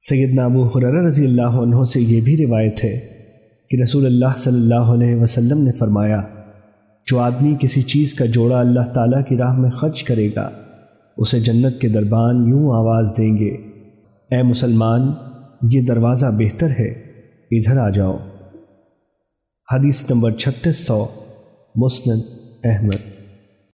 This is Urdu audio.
سیدنا ابو حرارہ رضی اللہ عنہ سے یہ بھی روایت ہے کہ رسول اللہ صلی اللہ علیہ وسلم نے فرمایا، جو آدمی کسی چیز کا جوڑا اللہ تعالیٰ کی راہ میں خرچ کرے گا، اسے جنت کے دربان یوں آواز دیں گے، اے مسلمان، یہ دروازہ بہتر ہے، ادھر آ جاؤ۔ حدیث نمبر چھتیس سو مسلم احمد۔